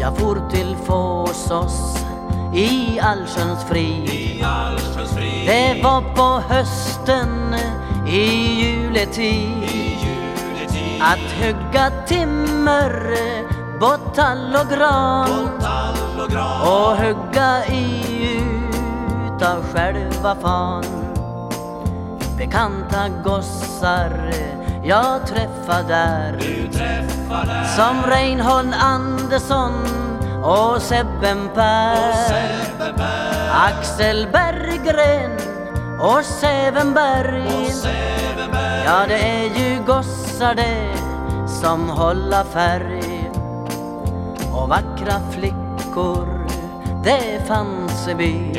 Jag for till Fåsås i allsköns frid. Det var på hösten i juletid. I juletid. Att hugga timmer på tall och gran och gran. och hugga i utav själva fan. Bekanta gossar jag träffade där som Reinhold Andersson och Sebben Per. Axel Berggren och Sävenberg. Ja, det är ju gossar det som hålla färg och vackra flickor det fanns i byn.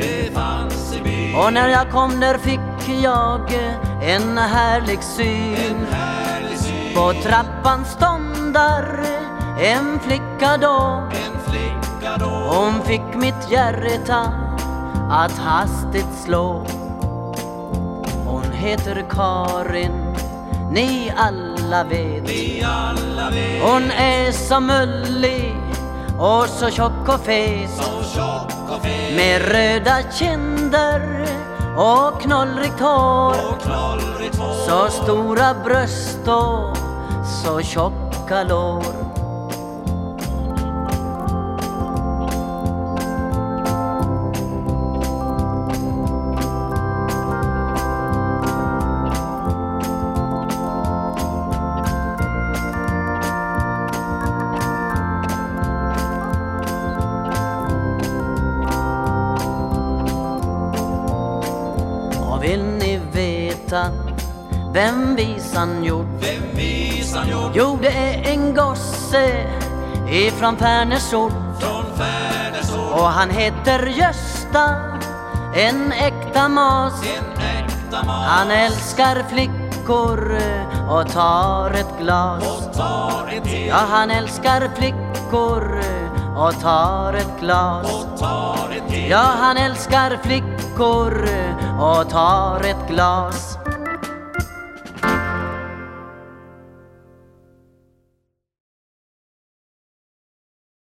Och när jag kom där fick jag en härlig syn. Härlig syn. På trappan ståndar en flicka då. En flicka då. Hon fick mitt hjärta att hastigt slå. Hon heter Karin, ni alla vet. Vi alla vet. Hon är så mullig och så tjock och fet. Så tjock och fet. Med röda kinder och knollrigt hår. Och knollrigt hår. Så stora bröst och så tjocka lår. Vill ni veta vem visan gjort? Vem visan gjort. Jo, det är en gosse ifrån Färnäsort Från Färnäsort. och han heter Gösta, en äkta mas. En äkta man. Han älskar flickor och tar ett glas. Och tar ett. Ja, han älskar flickor och tar ett glas. Och tar ett. Ja, han älskar flickor och tar ett glas.